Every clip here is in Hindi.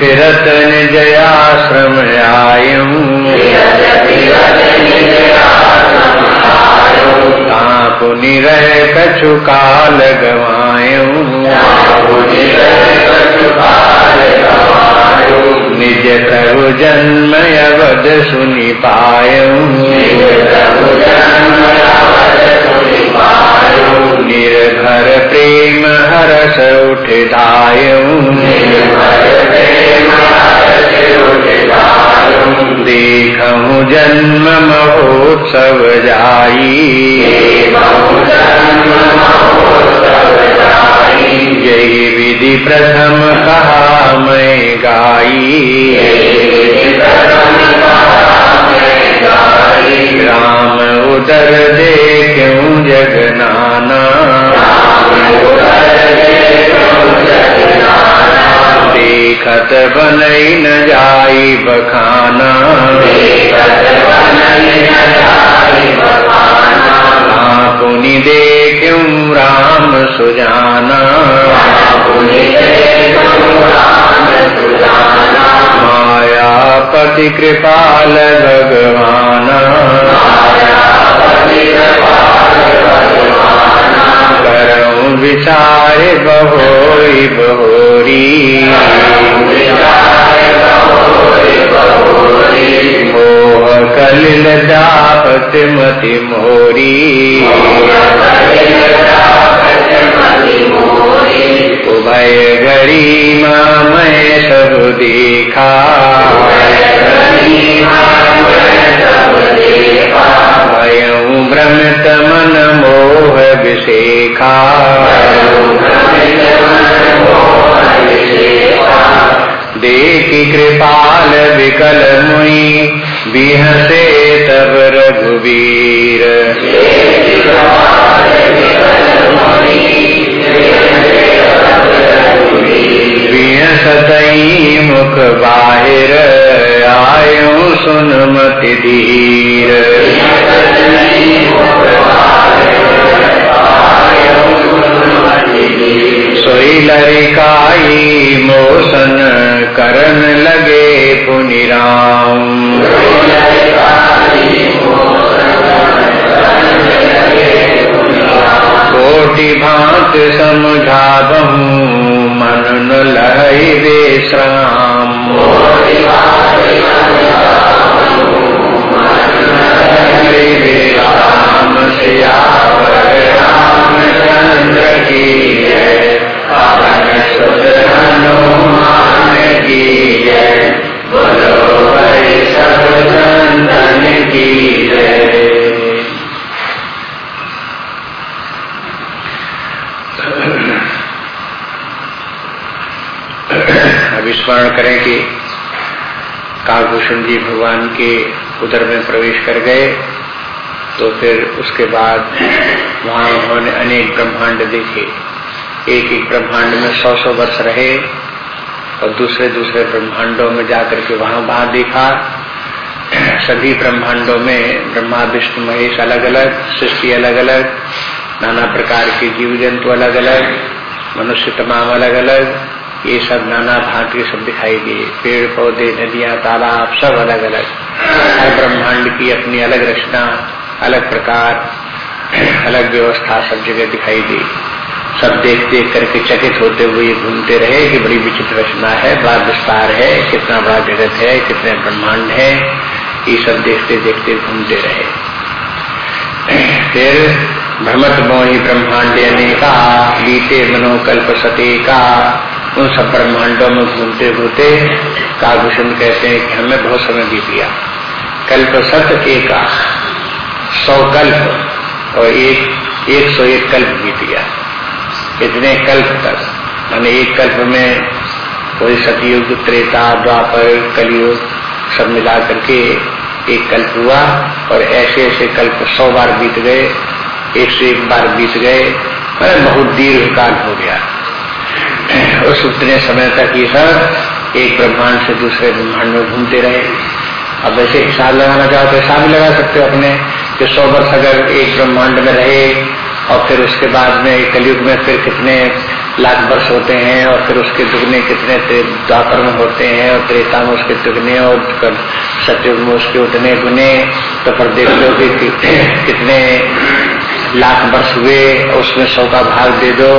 फिरत निजयाश्रम आयु पुनि निरह कछु काल गवायूं निज प्रभु जन्म अवध सुनि पायूं निर्भर प्रेम हरस उठ दायूं देखूँ जन्म महोत्सव जाई यही विधि प्रथम कहा मैं गाई। राम उदर दे क्यों जगनाना देखत बनई न जाई बखाना। पुनि देखूँ राम सुजाना? मायापति कृपाल भगवाना। करऊं विचार बहोरी बहोरी। मोह कलिल जापत मति मोरी। उभय गरी मैं सब देखा। भयऊ भ्रमित मन मोह के उदर में प्रवेश कर गए तो फिर उसके बाद वहाँ उन्होंने अनेक ब्रह्मांड देखे। एक एक ब्रह्मांड में सौ सौ वर्ष रहे और दूसरे दूसरे ब्रह्मांडों में जाकर के वहाँ वहाँ देखा। सभी ब्रह्मांडों में ब्रह्मा, विष्णु, महेश अलग अलग सृष्टि अलग अलग नाना प्रकार के जीव जंतु अलग अलग मनुष्य तमाम अलग अलग ये सब नाना भांति सब दिखाई दिए। पेड़, पौधे, नदियाँ, तालाब, सब अलग अलग हर ब्रह्मांड की अपनी अलग रचना, अलग प्रकार, अलग व्यवस्था सब जगह दिखाई दी। सब देख देख करके चकित होते हुए घूमते रहे कि बड़ी विचित्र रचना है बड़ा विस्तार है, कितना बड़ा जगत है, कितने ब्रह्मांड है। ये सब देखते देखते घूमते रहे। फिर भ्रमत मोही ब्रह्मांड अनेका बीते मनोकल्प सते का उन सब ब्रह्मांडों में घूमते घूमते कालभूषण कहते हैं कि हमें बहुत समय बीत गया। कल्प सत एक सौ कल्प और एक एक सौ एक कल्प बीत गया। इतने कल्प तक, मैंने एक कल्प में कोई सतयुग, त्रेता, द्वापर, कलयुग, सब मिला करके एक कल्प हुआ और ऐसे ऐसे कल्प सौ बार बीत गए, एक से एक बार बीत गए बहुत दीर्घ काल हो गया। उस उतने समय तक ये सब एक ब्रह्मांड से दूसरे ब्रह्मांड में घूमते रहे। अब वैसे हिसाब लगाना चाहो तो हिसाब भी लगा सकते हो अपने कि सौ वर्ष अगर एक ब्रह्मांड में रहे, और फिर उसके बाद में कलयुग में फिर कितने लाख वर्ष होते हैं, और फिर उसके दुगने कितने द्वापर में होते हैं, और त्रेता में उसके दुगने, और सत्युग में उसके उतने गुने तो फिर देख लो कि कितने लाख वर्ष हुए, उसमें सौ का भाग दे दो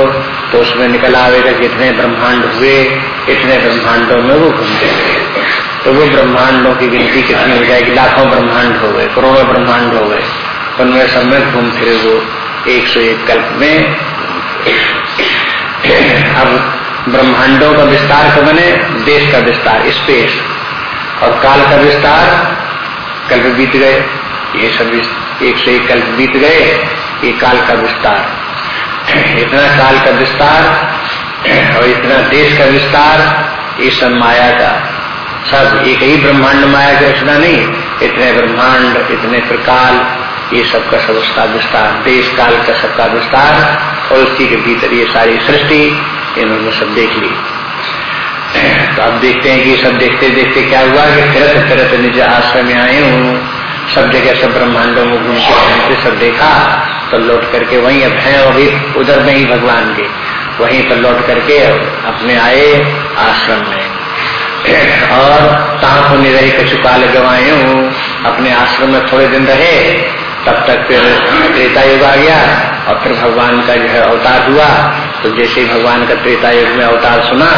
तो उसमें निकल आवेगा कितने ब्रह्मांड हुए, इतने ब्रह्मांडों में वो घूमते हुए तो वो ब्रह्मांडों की गिनती कितनी हो जाएगी? लाखों ब्रह्मांड हो गए, करोड़ों ब्रह्मांड हो गए उनमें सब में घूम फिरे वो एक सौ एक कल्प में अब ब्रह्मांडों का विस्तार तो बने देश का विस्तार, स्पेस, और काल का विस्तार, कल्प बीत गए, ये सब एक से एक कल्प बीत गए ये काल का विस्तार। इतना काल का विस्तार और इतना देश का विस्तार, ये सब माया का। सब एक ही ब्रह्मांड माया का रचना नहीं, इतने ब्रह्मांड, इतने प्रकाल ये सबका सब उसका विस्तार, देश काल का सबका विस्तार, और उसी के भीतर ये सारी सृष्टि इन्होंने सब देख ली। तो आप देखते हैं कि सब देखते देखते क्या हुआ कि फिरत फिरत निज आश्रम में आए हूँ। सब जगह सब ब्रह्मांडों में घूमते घूमते सब देखा। तो लौट करके वहीं अब है अभी उधर में ही भगवान के। वहीं पर लौट करके अपने आए आश्रम में। और ताप निरही कछु काल गवाए अपने आश्रम में थोड़े दिन रहे, तब तक फिर त्रेता युग आ गया, और फिर भगवान का जो है अवतार हुआ। तो जैसे ही भगवान का त्रेता युग में अवतार सुना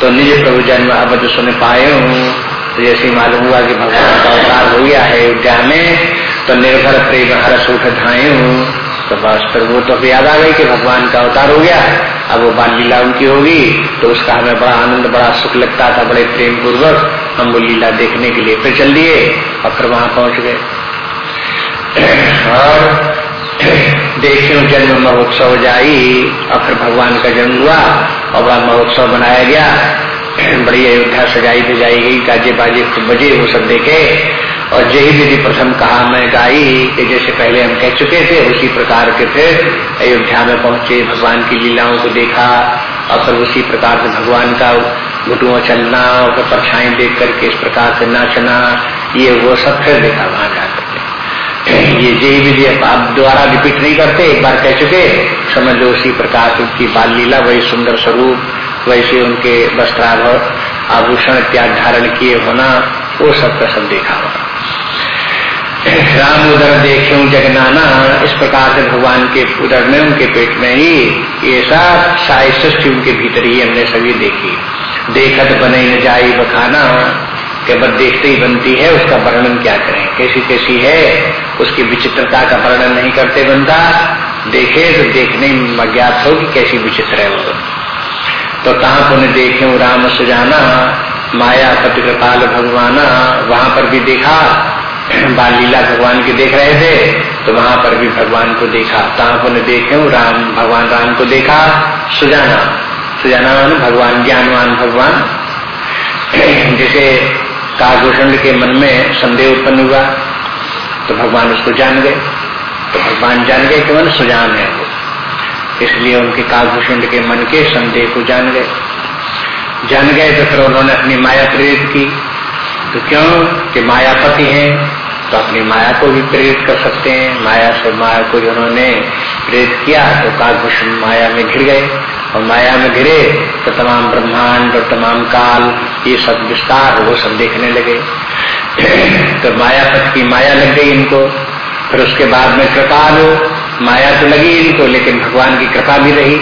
तो निज प्रभु जन्म अवध सुन पाए हूँ। तो जैसे मालूम हुआ कि भगवान का अवतार हो गया है अयोध्या में तो निर्भर प्रेम हर उठ धाए हूँ। तो बस फिर वो तो याद आ गई कि भगवान का अवतार हो गया। अब वो बाल लीला उनकी होगी तो उसका हमें बड़ा आनंद, बड़ा सुख लगता था, बड़े प्रेम पूर्वक हम वो लीला देखने के लिए फिर चल दिए और फिर वहाँ पहुँच गए। और देखियो जन्म महोत्सव जाई, और फिर भगवान का जन्म हुआ, और बड़ा महोत्सव बनाया गया। बड़ी अयोध्या सजाई सजाई गई गाजे बाजे बजे, वो सब देखे। और जही विधि प्रथम कहा मैं गाई कि जैसे पहले हम कह चुके थे, उसी प्रकार के फिर अयोध्या में पहुँचे, भगवान की लीलाओं को देखा और फिर उसी प्रकार से भगवान का घुटुआ चलना और परछाई देख करके इस प्रकार से नाचना, ये वो सब फिर देखा वहाँ जाकर ये जय विजय आप द्वारा रिपीट नहीं करते, एक बार कह चुके, समझ लो उसी प्रकार की बाल लीला, वही सुंदर स्वरूप, वैसे उनके वस्त्राभ आभूषण इत्यादि धारण किए होना, वो सब का सब देखा होगा। राम उदर देखे जगनाना इस प्रकार से भगवान के उदर में, उनके पेट में ही सब साई सृष्टि उनके भीतर ही हमने सभी देखी। देखत बने न जाई बखाना केवल देखते ही बनती है, उसका वर्णन क्या करें? कैसी कैसी है? उसकी विचित्रता का वर्णन नहीं करते बनता। देखे तो देखने में अज्ञात हो कि कैसी विचित्र है वो। तो कहा पुण्य देखे राम सुजाना, माया पति कृपाल भगवाना, वहाँ पर भी देखा। बाल लीला भगवान की देख रहे थे तो वहाँ पर भी भगवान को देखा तहा पुण्य देखे राम, भगवान राम को देखा, सुजाना सुजाना मान भगवान, ज्ञानवान भगवान। जैसे कालभूषण के मन में संदेह उत्पन्न हुआ तो भगवान उसको जान गए। तो भगवान जान गए कि मन सुजान है वो। इसलिए उनके कालभूषण के मन के संदेह को जान गए। जान गए तो फिर उन्होंने अपनी माया प्रेरित की। तो क्यों? कि मायापति हैं तो अपनी माया को भी प्रेरित कर सकते हैं। माया से माया को उन्होंने प्रेरित किया तो काभूषण माया में घिर गए। और माया में घिरे तो तमाम ब्रह्मांड और तमाम काल, ये सब विस्तार वो सब देखने लगे। तो मायापति की माया लग गई इनको। फिर उसके बाद में कृपा लो। माया तो लगी इनको, लेकिन भगवान की कृपा भी रही।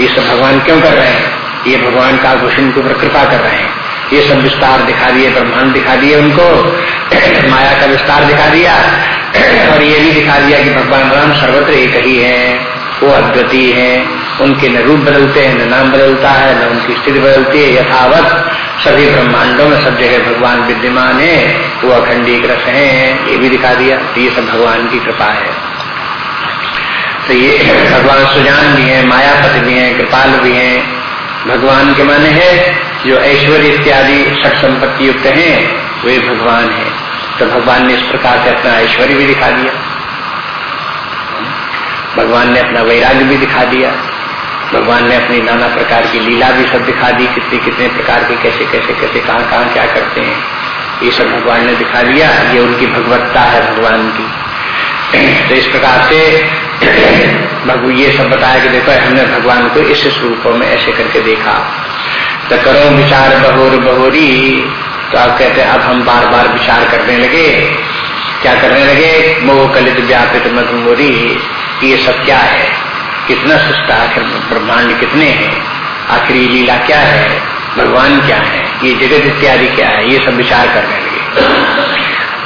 ये सब भगवान क्यों कर रहे हैं? ये भगवान का भूषण के ऊपर कृपा कर रहे हैं। ये सब विस्तार दिखा दिए, ब्रह्मांड दिखा दिए उनको, माया का विस्तार दिखा दिया, और ये भी दिखा दिया कि भगवान राम सर्वत्र एक ही है, वो अद्वितीय है, उनके न रूप बदलते हैं, न नाम बदलता है, न उनकी स्थिति बदलती है, यथावत सभी ब्रह्मांडों में सब जगह भगवान विद्यमान है, वो अखंडी रस है, ये भी दिखा दिया तो ये सब भगवान की कृपा है। तो ये भगवान सुजान भी है मायापति भी है, कृपाल भी है भगवान के माने है, जो ऐश्वर्य इत्यादि सट संपत्ति युक्त है, वे भगवान है। तो भगवान ने इस प्रकार से अपना ऐश्वर्य भी दिखा दिया। भगवान ने अपना वैराग्य भी दिखा दिया। भगवान ने अपनी नाना प्रकार की लीला भी सब दिखा दी, कितने कितने प्रकार के, कैसे कैसे कैसे, कहाँ कहाँ क्या करते हैं। ये सब भगवान ने दिखा दिया। ये उनकी भगवत्ता है भगवान की। तो इस प्रकार से भगव ये सब बताया कि देखो, हमने भगवान को इस स्वरूपों में ऐसे करके देखा। तो करो विचार बहोर बहोरी। तो आप कहते हैं, अब हम बार बार विचार करने लगे। क्या करने लगे? मोह कलित व्यापित मधुमोरी। ये सब क्या है? कितना सस्ता आखिर ब्रह्मांड कितने हैं? आखिर ये लीला क्या है? भगवान क्या है? ये जगत इत्यादि क्या है? ये सब विचार करने लगे।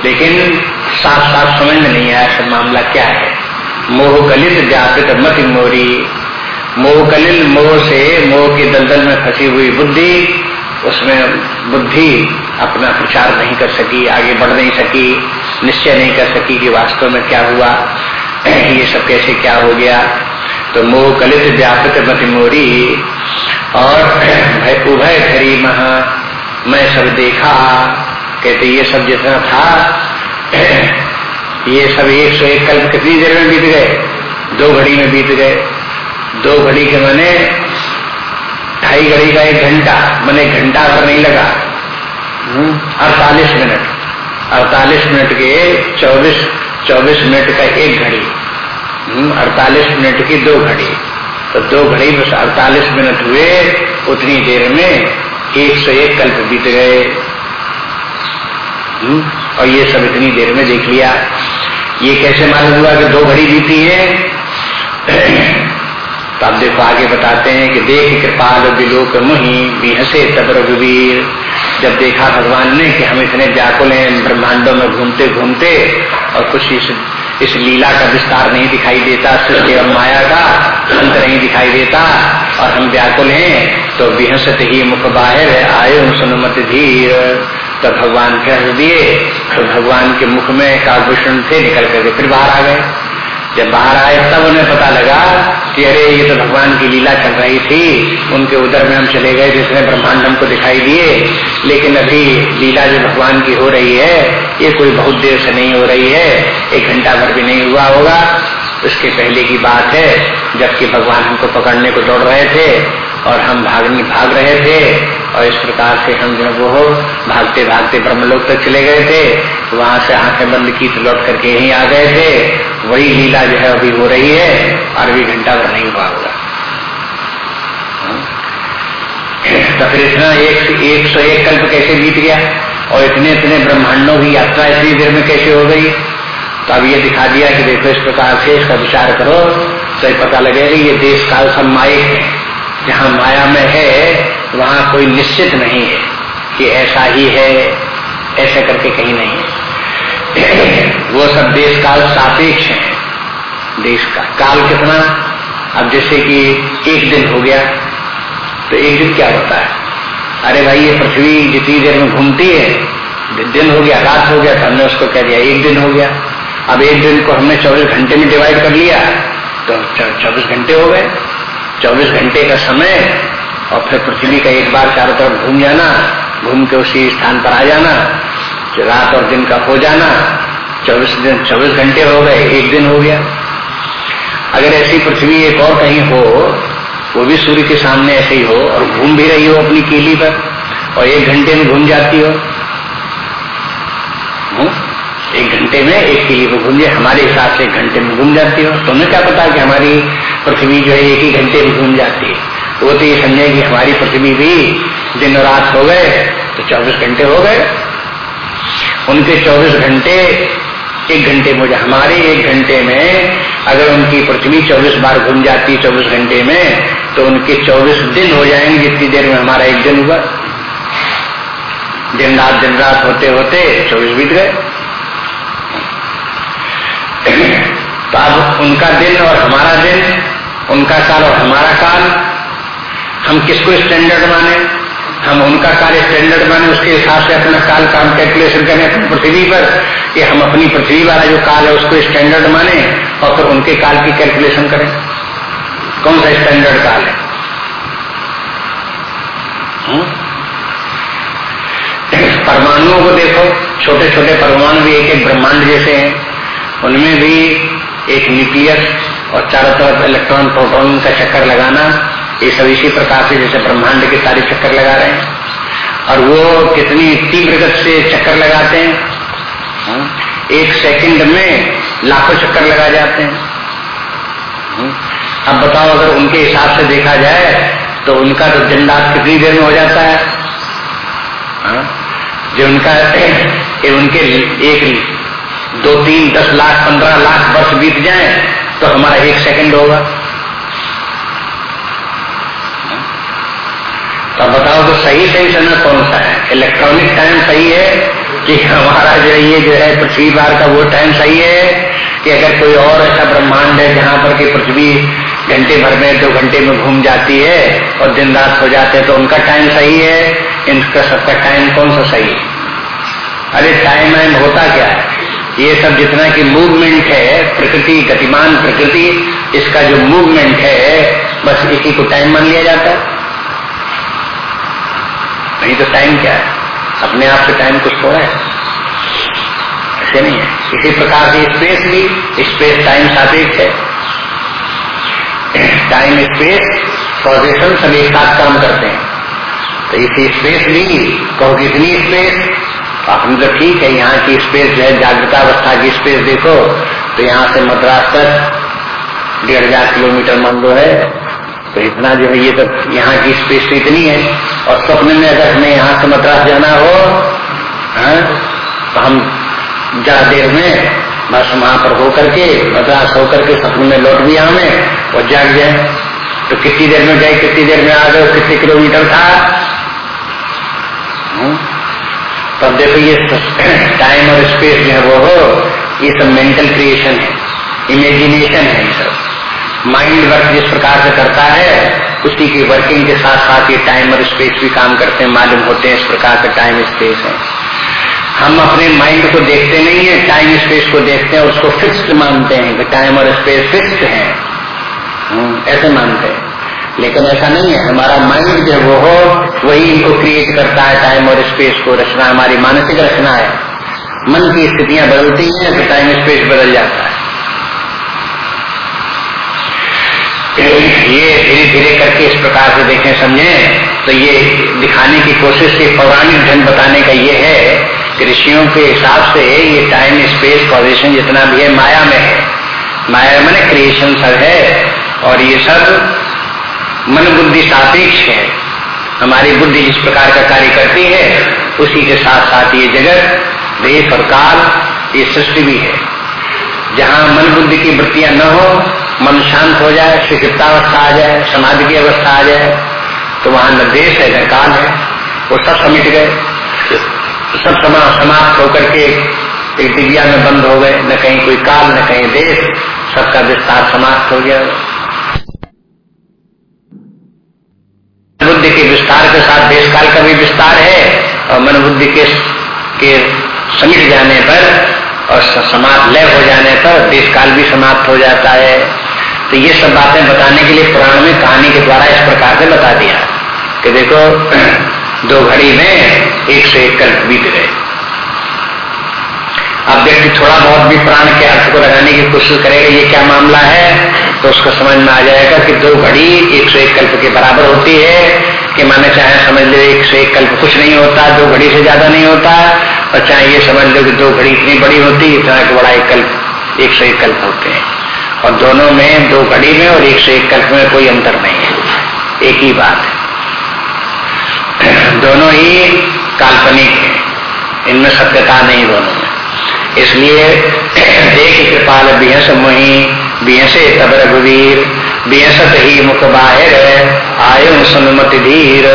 लेकिन साफ़ साफ़ समझ में नहीं आया सब मामला क्या है? मोह कलित व्यापित मत मोरी। मोह कलिल मोह से मोह के दलदल में फंसी हुई बुद्धि, उसमें बुद्धि अपना प्रचार नहीं कर सकी, आगे बढ़ नहीं सकी, निश्चय नहीं कर सकी कि वास्तव में क्या हुआ, ये सब कैसे क्या हो गया। तो मोह कलित व्यापित मत मोरी और उभय धरी महा, मैं सब देखा, कहते ये सब जितना था ये सब एक सौ एक कल्प कितनी देर में बीत गए? दो घड़ी में बीत गए। दो घड़ी के मैंने ढाई घड़ी का एक घंटा मैंने घंटा भर नहीं लगा। हम्म, अड़तालीस मिनट। अड़तालीस मिनट के चौबीस चौबीस मिनट का एक घड़ी। हम्म, अड़तालीस मिनट की दो घड़ी। तो दो घड़ी बस अड़तालीस मिनट हुए उतनी देर में एक सौ एक कल्प बीत गए। हम्म? और ये सब इतनी देर में देख लिया। ये कैसे मालूम हुआ कि दो घड़ी बीती है? तो आप देखो, आगे बताते हैं कि देख कृपाल बिलोक मुहि बिहसे तब रघुवीर। जब देखा भगवान ने कि हम इतने व्याकुल हैं, ब्रह्मांडों में घूमते घूमते, और कुछ इस इस लीला का विस्तार नहीं दिखाई देता, सृष्टि और माया का अंत नहीं दिखाई देता, और हम व्याकुल हैं तो बिहसत ही मुख बाहर आए सुनुमत धीर। तो भगवान कह दिए तो भगवान के मुख में काभूषण थे निकल करके फिर बाहर आ गए। जब बाहर आए, तब उन्हें पता लगा कि अरे, ये तो भगवान की लीला चल रही थी। उनके उधर में हम चले गए, जिसने ब्रह्मांड हमको दिखाई दिए। लेकिन अभी लीला जो भगवान की हो रही है, ये कोई बहुत देर से नहीं हो रही है। एक घंटा भर भी नहीं हुआ होगा। उसके पहले की बात है, जबकि भगवान हमको पकड़ने को दौड़ रहे थे। और हम भागने भाग रहे थे और इस प्रकार से हम जो वो भागते भागते ब्रह्मलोक तक चले गए थे। वहाँ से आँखें बंद की तो लौट करके यहीं आ गए थे। वही लीला जो है अभी हो रही है। और अभी घंटा भर नहीं हुआ होगा। तो फिर इतना एक एक सौ एक कल्प कैसे बीत गया? और इतने इतने ब्रह्मांडों की यात्रा इतनी देर में कैसे हो गई? तो अब ये दिखा दिया कि देखो इस प्रकार से इसका विचार करो। तो पता लगेगा ये देश काल सब माइक है। जहाँ माया में है, वहाँ कोई निश्चित नहीं है कि ऐसा ही है, ऐसा करके कहीं नहीं है। वो सब देश काल सापेक्ष है। देश का काल कितना? अब जैसे कि एक दिन हो गया तो एक दिन क्या होता है? अरे भाई, ये पृथ्वी जितनी देर में घूमती है, दिन हो गया, रात हो गया तो हमने उसको कह दिया, एक दिन हो गया। अब एक दिन को हमने चौबीस घंटे में डिवाइड कर लिया तो चौबीस घंटे हो गए। चौबीस घंटे का समय और फिर पृथ्वी का एक बार चारों तरफ़ घूम जाना, घूम के उसी स्थान पर आ जाना रात और दिन का हो जाना, चौबीस दिन, चौबीस घंटे हो गए, एक दिन हो गया। अगर ऐसी पृथ्वी एक और कहीं हो, वो भी सूर्य के सामने ऐसे ही हो और घूम भी रही हो अपनी केली पर और एक घंटे में घूम जाती हो। एक घंटे में एक किली को घूम जाए, हमारे हिसाब से एक घंटे में घूम जाती हो। तुम्हें क्या पता कि हमारी पृथ्वी जो है, एक ही घंटे में घूम जाती है। वो तो ये समझे कि हमारी पृथ्वी भी दिन रात हो गए तो 24 घंटे हो गए। उनके 24 घंटे, एक घंटे में हमारे एक घंटे में अगर उनकी पृथ्वी 24 बार घूम जाती है 24 घंटे में तो उनके 24 दिन हो जाएँगे। जितनी देर में हमारा एक दिन हुआ। दिन रात दिन रात होते होते 24 बीत गए। तो अब उनका दिन और हमारा दिन उनका काल और हमारा काल, हम किसको स्टैंडर्ड माने? हम उनका काल स्टैंडर्ड माने, उसके हिसाब से अपना काल काम कैलकुलेशन करें अपनी पृथ्वी पर, कि हम अपनी पृथ्वी वाला जो काल है उसको स्टैंडर्ड माने और फिर उनके काल की कैलकुलेशन करें। कौन सा स्टैंडर्ड काल है? हम्म? परमाणुओं को देखो छोटे छोटे परमाणु भी एक एक ब्रह्मांड जैसे हैं। उनमें भी एक न्यूक्लियस और चारों तरफ़ इलेक्ट्रॉन प्रोटॉन का चक्कर लगाना, ये सब इसी प्रकार से जैसे ब्रह्मांड के सारे चक्कर लगा रहे हैं और वो कितनी तीव्र गति से चक्कर लगाते हैं हाँ? एक सेकंड में लाखों चक्कर लगा जाते हैं हाँ? अब बताओ, अगर उनके हिसाब से देखा जाए तो उनका तो दिन कितनी देर में हो जाता है हाँ? जो उनका उनके एक, दो, तीन, दस लाख, पंद्रह लाख वर्ष बीत जाए तो हमारा एक सेकंड होगा। तो बताओ तो सही सही समय कौन सा है? इलेक्ट्रॉनिक टाइम सही है कि हमारा जो ये जो है पृथ्वी बार का वो टाइम सही है कि अगर कोई और ऐसा ब्रह्मांड है जहाँ पर कि पृथ्वी घंटे भर में, दो घंटे में घूम जाती है और दिन रात हो जाते हैं तो उनका टाइम सही है? इनका सबका टाइम कौन सा सही है? अरे टाइम वाइम होता क्या है? ये सब जितना की मूवमेंट है, प्रकृति, गतिमान प्रकृति, इसका जो मूवमेंट है, बस इसी को टाइम मान लिया जाता है। नहीं तो टाइम क्या है? अपने आप से टाइम कुछ थोड़ा है। ऐसे नहीं है। इसी प्रकार से स्पेस भी स्पेस टाइम सापेक्ष है। टाइम स्पेस प्रोजेक्शन सब एक साथ काम करते हैं। तो इसी स्पेस भी कहो कितनी स्पेस हम तो ठीक है, यहाँ की स्पेस जो है जागृता अवस्था की स्पेस देखो तो यहाँ से मद्रास तक डेढ़ हज़ार किलोमीटर मान लो है तो इतना जो है, ये तो यहाँ की स्पेस तो इतनी है और स्वप्न में अगर हमें यहाँ से मद्रास जाना हो, है? तो हम ज़्यादा देर में बस वहाँ पर होकर के, मद्रास होकर के सपने में लौट भी हमें और जाग जाए तो कितनी देर में गए, कितनी देर में आ गए, कितने किलोमीटर था हम्म? तब देखो ये टाइम और स्पेस जो है वो हो ये सब मेंटल क्रिएशन है इमेजिनेशन है ये सब। माइंड वर्क जिस प्रकार से करता है उसी की वर्किंग के साथ साथ ये टाइम और स्पेस भी काम करते हैं मालूम होते हैं इस प्रकार का टाइम स्पेस है। हम अपने माइंड को देखते नहीं है टाइम स्पेस को देखते हैं उसको फिक्स्ड मानते हैं कि टाइम और स्पेस फिक्स्ड है। हम्म, ऐसे मानते हैं। लेकिन ऐसा नहीं है, हमारा माइंड जो वो हो वही इनको क्रिएट करता है टाइम और स्पेस को रचना, हमारी मानसिक रचना है। मन की स्थितियाँ बदलती हैं तो टाइम स्पेस बदल जाता है। ये धीरे धीरे करके इस प्रकार से देखें, समझे तो ये दिखाने की कोशिश से पौराणिक ढंग बताने का ये है कि ऋषियों के हिसाब से ये टाइम स्पेस पोजिशन जितना भी है, माया में है। माया में क्रिएशन सब है, और ये सब मन बुद्धि सापेक्ष है। हमारी बुद्धि जिस प्रकार का कार्य करती है, उसी के साथ साथ ये जगत देश और काल, ये सृष्टि भी है। जहाँ मन बुद्धि की वृत्तियाँ न हो, मन शांत हो जाए सुचिप्तावस्था आ जाए, समाधि की अवस्था आ जाए तो वहाँ न देश है, न काल है। वो सब समिट गए। सब समा समाप्त होकर के एक दिव्या में बंद हो गए। न कहीं कोई काल, न कहीं देश। सबका विस्तार समाप्त हो गया। बुद्धि के विस्तार के साथ देश काल का भी विस्तार है और मन बुद्धि के, के समिट जाने पर और समाप्त लय हो जाने पर देश काल भी समाप्त हो जाता है। तो ये सब बातें बताने के लिए पुराण में कहानी के द्वारा इस प्रकार से बता दिया कि देखो दो घड़ी में एक से एक कल्प बीत गए। अब व्यक्ति थोड़ा बहुत भी प्राण के अर्थ को लगाने की कोशिश करेगा, ये क्या मामला है? तो उसको समझ में आ जाएगा कि दो घड़ी एक सौ एक कल्प के बराबर होती है, कि माने चाहे समझ लो एक सौ एक कल्प कुछ नहीं होता, दो घड़ी से ज़्यादा नहीं होता, और चाहे ये समझ लो कि दो घड़ी इतनी बड़ी होती, इतना एक बड़ा एक कल्प, एक सौ एक कल्प होते हैं। और दोनों में, दो घड़ी में और एक सौ एक कल्प में कोई अंतर नहीं है। एक ही बात है। दोनों ही काल्पनिक है। इनमें सत्यता नहीं दोनों में। इसलिए देख कृपाल बिहस मोही, बिहसे तब रघुवीर, बिहसत ही मुख बाहिर, आयो सुनुमति धीर।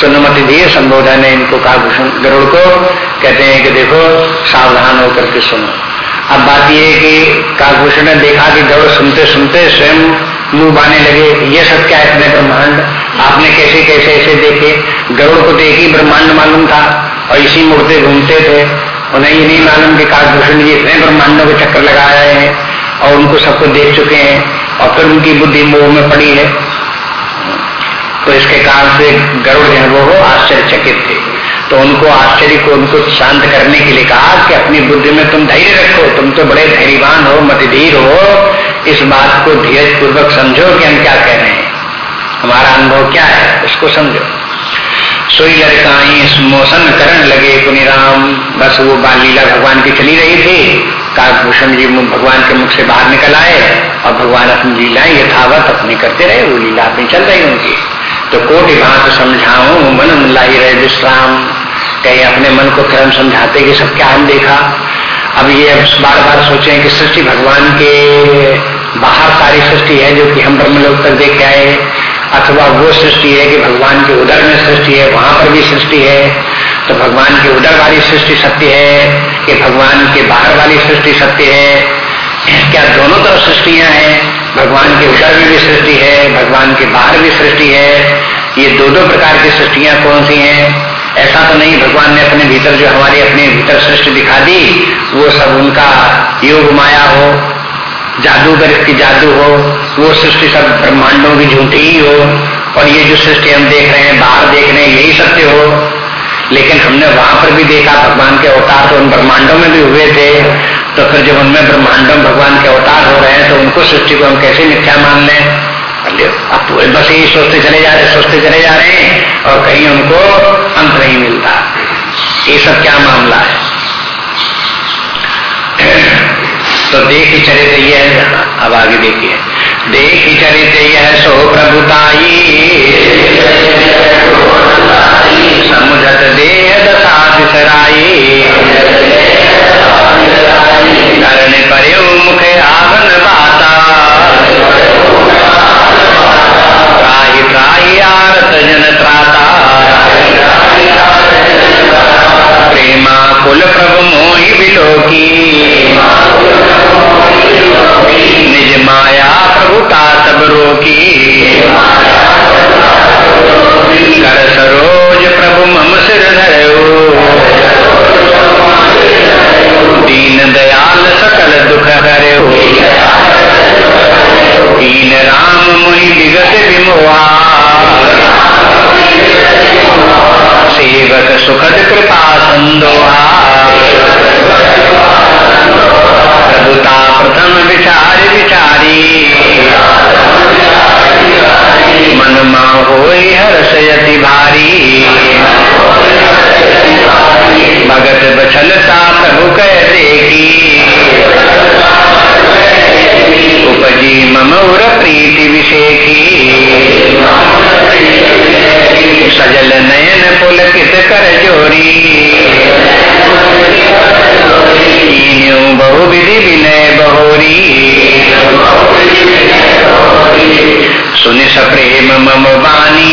सुनमति धीर संबोधन है इनको कहा गरुड़ को कहते हैं कि देखो, सावधान होकर के सुनो। अब बात यह है कि काकभूषण ने देखा कि गौड़ सुनते सुनते स्वयं मुँह बाने लगे, ये सब क्या इतने ब्रह्मांड? आपने कैसे कैसे ऐसे देखे? गरुड़ को तो एक ही ब्रह्मांड मालूम था और इसी मुड़ते घूमते थे। उन्हें ये नहीं मालूम कि काकभूषण जी इतने ब्रह्मांडों के चक्कर लगा रहे हैं और उनको सबको देख चुके हैं और फिर उनकी बुद्धि मोह में पड़ी है। तो इसके कारण से गरुड़ जो है वो आश्चर्यचकित थे। तो उनको आश्चर्य को उनको शांत करने के लिए कहा कि अपनी बुद्धि में तुम धैर्य रखो, तुम तो बड़े धैर्यवान हो, मतधीर हो। इस बात को धीरज पूर्वक समझो कि हम क्या कह रहे हैं। हमारा अनुभव क्या है, उसको समझो। सोई लड़काई मोशन करण लगे पुनिराम। बस वो बाल लीला भगवान की चली रही थी। काकभूषण जी भगवान के मुख से बाहर निकल आए और भगवान अपनी लीलाएँ यथावत अपनी करते रहे। वो लीला अपनी चल रही उनकी तो कोटि भात समझाऊ मन लाई रहे विश्राम। कहीं अपने मन को फिर समझाते कि सब क्या हम देखा। अब ये बार बार सोचे कि सृष्टि भगवान के बाहर सारी सृष्टि है जो कि हम ब्रह्म लोग तक देख आए। अथवा वो सृष्टि है कि भगवान के उदर में सृष्टि है, वहाँ पर भी सृष्टि है तो भगवान के उदर वाली सृष्टि सत्य है, कि भगवान के बाहर वाली सृष्टि सत्य है। क्या दोनों तरफ़ सृष्टियाँ हैं? भगवान के उदर में भी सृष्टि है, भगवान के बाहर भी सृष्टि है। ये दो दो प्रकार की सृष्टियाँ कौन सी हैं? ऐसा तो नहीं, भगवान ने अपने भीतर जो हमारे अपने भीतर सृष्टि दिखा दी, वो सब उनका योग माया हो जादूगर की जादू हो, वो सृष्टि सब ब्रह्मांडों की झूठी ही हो, और ये जो सृष्टि हम देख रहे हैं, बाहर देख रहे हैं, यही सत्य हो। लेकिन हमने वहाँ पर भी देखा, भगवान के अवतार तो उन ब्रह्मांडों में भी हुए थे। तो फिर जब उनमें ब्रह्मांडों, भगवान के अवतार हो रहे हैं तो उनको सृष्टि को हम कैसे मिथ्या मान लें? अब पूरे बस यही सोचते चले जा रहे सोचते चले जा रहे हैं, और कहीं उनको अंत नहीं मिलता। ये सब क्या मामला है? तो देख चरित यह अब आगे देखिए। देख चरित यह सो प्रभुताई। समुझत देह दशा बिसराई करण पर मुख आवन बाता। आरत जन प्रेमा कुल प्रभु मोहि विधि विनय बहोरी। सुन सप्रेम मम बानी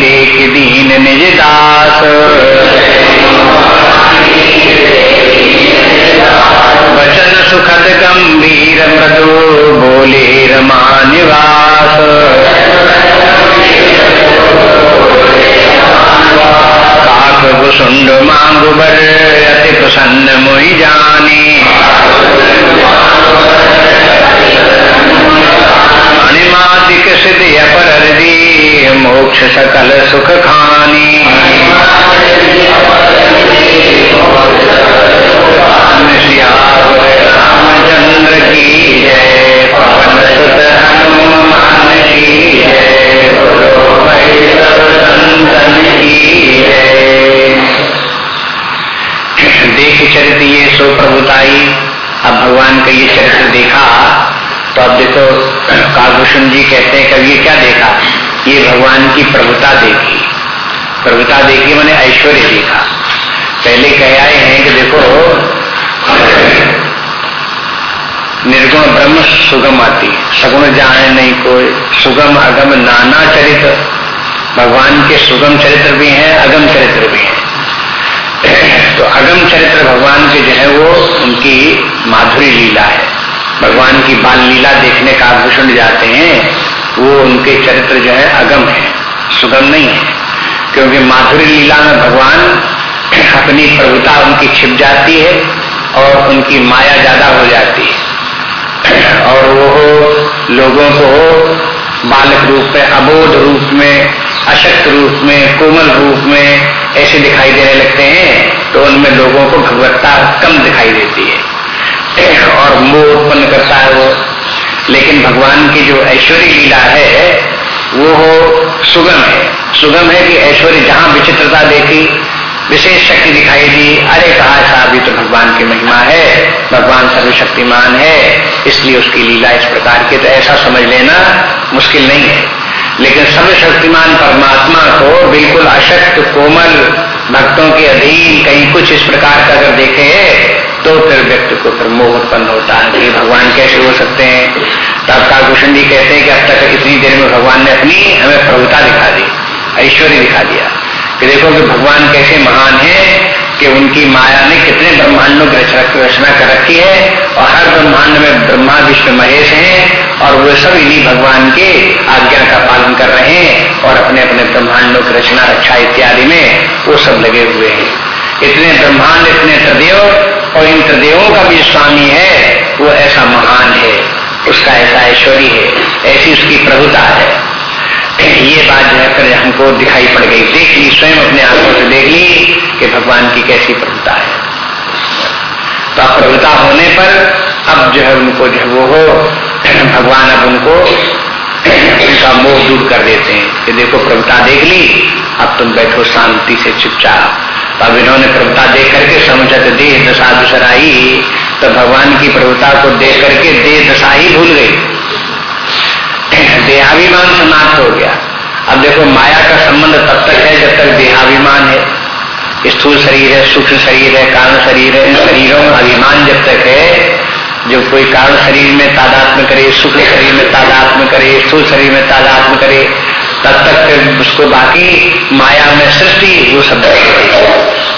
देख दीन निज दास। वचन सुखद गंभीर मृदु, बोले रमा काक कुसुंड मांगु बर अति प्रसन्न मोहि जाने अणिमादिक सिद्धि अपर मोक्ष सकल सुख खानी देख चरित्र ये सो प्रभुताई, अब भगवान का ये चरित्र देखा तो अब देखो, कालभूषण जी कहते हैं कभी ये क्या देखा? ये भगवान की प्रभुता देखी। प्रभुता देखी, मैंने ऐश्वर्य देखा। पहले कह आए हैं कि देखो निर्गुण ब्रह्म सुगम आती। है सगुण जाने नहीं कोई। सुगम अगम नाना चरित्र। भगवान के सुगम चरित्र भी हैं, अगम चरित्र भी हैं। तो अगम चरित्र भगवान के जो है वो उनकी माधुरी लीला है। भगवान की बाल लीला देखने का आभूषण जाते हैं, वो उनके चरित्र जो है अगम है, सुगम नहीं है। क्योंकि माधुरी लीला में भगवान अपनी प्रभुता उनकी छिप जाती है और उनकी माया ज़्यादा हो जाती है। और वो लोगों को बालक रूप में, अबोध रूप में, अशक्त रूप में, कोमल रूप में ऐसे दिखाई देने लगते हैं तो उनमें लोगों को भगवत्ता कम दिखाई देती है। और मोह उत्पन्न करता है वो। लेकिन भगवान की जो ऐश्वर्य लीला है, वो सुगम है। सुगम है कि ऐश्वर्य जहाँ विचित्रता देखी विशेष शक्ति दिखाई दी। अरे कहा साहब, ये तो भगवान की महिमा है। भगवान सर्वशक्तिमान है। इसलिए उसकी लीला इस प्रकार की तो ऐसा समझ लेना मुश्किल नहीं है। लेकिन सर्वशक्तिमान परमात्मा को बिल्कुल अशक्त, कोमल भक्तों के अधीन कहीं कुछ इस प्रकार का अगर देखे तो फिर व्यक्ति को फिर मोह उत्पन्न होता है। कि भगवान कैसे हो सकते हैं? तब कालभूषण जी कहते हैं कि अब तक इतनी देर में भगवान ने अपनी हमें प्रभुता दिखा दी, ऐश्वर्य दिखा दिया। कि देखो कि भगवान कैसे महान है कि उनकी माया ने कितने ब्रह्मांडों की रचना कर रखी है और हर ब्रह्मांड में ब्रह्मा, विष्णु, महेश हैं और वे सब इन्हीं भगवान के आज्ञा का पालन कर रहे हैं और अपने अपने ब्रह्मांडों की रचना, रक्षा इत्यादि में वो सब लगे हुए हैं। इतने ब्रह्मांड, इतने त्रिदेव और इन त्रिदेवों का भी स्वामी है, वो ऐसा महान है। उसका ऐसा ऐश्वर्य है। ऐसी उसकी प्रभुता है। ये बात जो है फिर हमको दिखाई पड़ गई। देख ली, स्वयं अपने आँखों से देख ली कि भगवान की कैसी प्रभुता है। तो अब प्रभुता होने पर अब जो है उनको जो वो हो, भगवान अब उनको उनका मोह दूर कर देते हैं कि देखो प्रभुता देख ली, अब तुम बैठो शांति से चुपचाप। अब इन्होंने प्रभुता देख करके समुचत देह दशा दुसराई तो भगवान की प्रभुता को देख करके देह दशा ही भूल गई। देहाभिमान समाप्त हो गया। अब देखो, माया का संबंध तब तक है जब तक देहाभिमान है। स्थूल शरीर है, सूक्ष्म शरीर है, कारण शरीर है, इन शरीरों में अभिमान जब तक है, जो कोई कारण शरीर में तादात्म करे, सूक्ष्म शरीर में तादात्म करे, स्थूल शरीर में तादात्म करे, तब तक उसको बाकी माया में सृष्टि, वो सब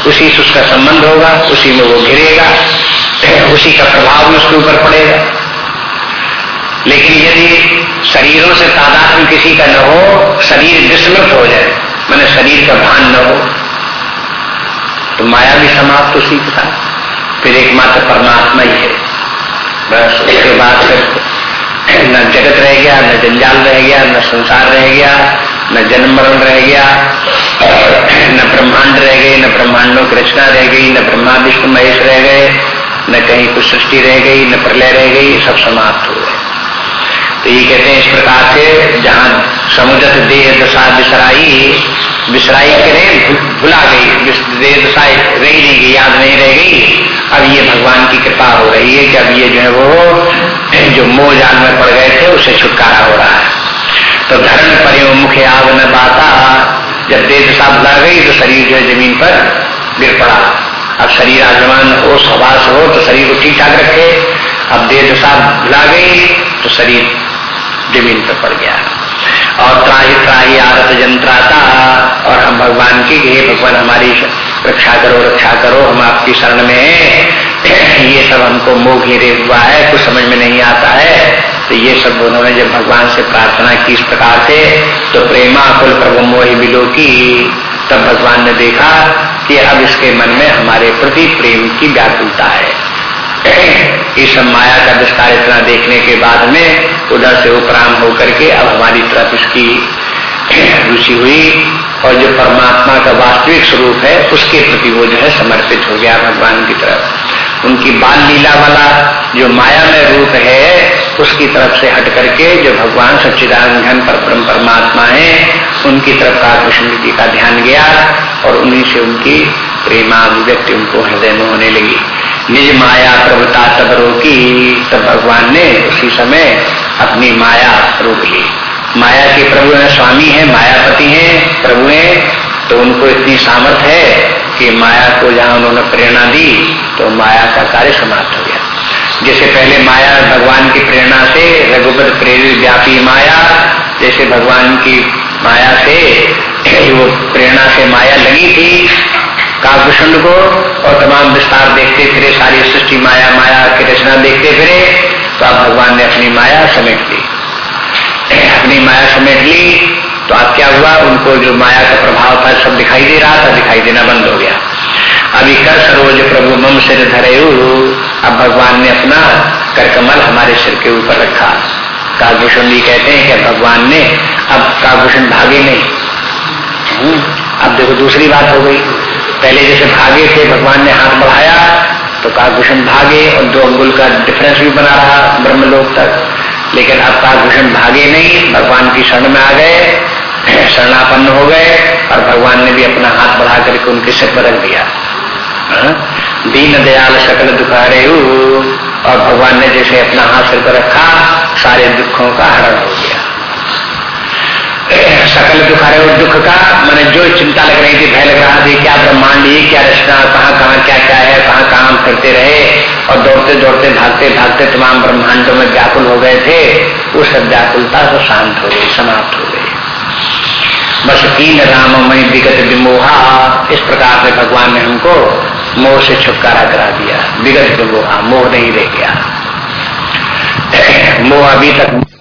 उसी से उसका संबंध होगा, उसी में वो घिरेगा, उसी का प्रभाव उसके ऊपर पड़ेगा। लेकिन यदि शरीरों से तादात्म किसी का न हो, शरीर विस्मृत हो जाए, मैंने शरीर का भान न हो। तो माया भी समाप्त उसी के साथ। फिर एकमात्र परमात्मा ही है। बस उसके बाद फिर न जगत रह गया, न जंजाल रह गया, न संसार रह गया, न जन्म मरण रह गया, न ब्रह्मांड रह गए न ब्रह्मांडों की रचना रह गई, न ब्रह्मा विष्णु महेश रह गए, न कहीं कुछ सृष्टि रह गई, न प्रलय रह गई, सब समाप्त हो गए। तो ये कहते हैं इस प्रकार से जहाँ समुद्र देह दशा बिसराई बिसराई करें भुला गई देह दशा रही नहीं गई, याद नहीं रह गई। अब ये भगवान की कृपा हो रही है कि अब ये जो है वो जो मोह जाल में पड़ गए थे, उसे छुटकारा हो रहा है। तो धर्म पर मुख्य आग न बाता, जब देह दशा भुला गई तो शरीर जो है ज़मीन पर गिर पड़ा। अब शरीर आजमान हो, सवास हो तो शरीर को ठीक ठाक रखे। अब देह दशा भुला गई तो शरीर ज़मीन पर पड़ गया। और त्राही त्राही आरत जंत्राता और हम भगवान की हे भगवान, हमारी रक्षा करो रक्षा करो, हम आपकी शरण में ये सब हमको मोह घेरे हुआ है, कुछ समझ में नहीं आता है। तो ये सब उन्होंने जब भगवान से प्रार्थना की इस प्रकार से तो प्रेमा, कुल प्रभु, मोहि बिलो की। तब भगवान ने देखा कि अब इसके मन में हमारे प्रति प्रेम की व्याकुलता है। इस माया का विस्तार इतना देखने के बाद में उधर से उपराम होकर के अब हमारी तरफ़ इसकी रुचि हुई और जो परमात्मा का वास्तविक स्वरूप है, उसके प्रति वो जो है समर्पित हो गया भगवान की तरफ़। उनकी बाल लीला वाला जो माया में रूप है, उसकी तरफ़ से हट करके जो भगवान सच्चिदानंद पर परम परमात्मा है, उनकी तरफ़ का कृष्ण जी का ध्यान गया और उन्हीं से उनकी प्रेमाभिव्यक्ति उनको हृदय में होने लगी। निज माया प्रभुता तब रोकी, तब भगवान ने उसी समय अपनी माया रोक ली। माया के प्रभु है, स्वामी है, मायापति हैं, प्रभु हैं तो उनको इतनी सामर्थ है कि माया को जहाँ उन्होंने प्रेरणा दी तो माया का कार्य समाप्त हो गया। जैसे पहले माया भगवान की प्रेरणा से रघुपत प्रेरित व्यापी माया, जैसे भगवान की माया से वो प्रेरणा से माया लगी थी काकभूषण को और तमाम विस्तार देखते फिरे सारी सृष्टि माया माया की रचना देखते फिरे तो आप भगवान ने अपनी माया समेट ली। अपनी माया समेट ली तो अब क्या हुआ? उनको जो माया का प्रभाव था सब दिखाई दे रहा था दिखाई देना बंद हो गया। अभी कर सरोज प्रभु मम सिर धरे अब भगवान ने अपना कर कमल हमारे सिर के ऊपर रखा। काकभूषण जी कहते हैं कि भगवान ने अब काकभूषण भागे नहीं। हम्म, अब देखो दूसरी बात हो गई। पहले जैसे भागे थे, भगवान ने हाथ बढ़ाया तो काकभूषण भागे और दो अंगुल का डिफरेंस भी बना रहा ब्रह्मलोक तक। लेकिन अब काकभूषण भागे नहीं, भगवान की शरण में आ गए, शरणापन्न हो गए और भगवान ने भी अपना हाथ बढ़ा करके उनके सिर पर रख दिया। हाँ? दीन दयाल सकल दुखारे और भगवान ने जैसे अपना हाथ सिर पर रखा, सारे दुखों का हरण हो सकल दुख आ रहे दुख का मैंने जो चिंता लग रही थी भय लग रहा थी क्या ब्रह्मांड ये क्या रचना कहाँ कहाँ क्या क्या है कहाँ कहाँ करते रहे और दौड़ते दौड़ते भागते भागते तमाम ब्रह्मांडों में व्याकुल हो गए थे उस व्याकुलता तो शांत हो गई समाप्त हो गई बस तीन राममय विगत विमोहा इस प्रकार से भगवान ने हमको मोह से छुटकारा करा दिया विगत विमोहा मोह नहीं रह गया मोह अभी तक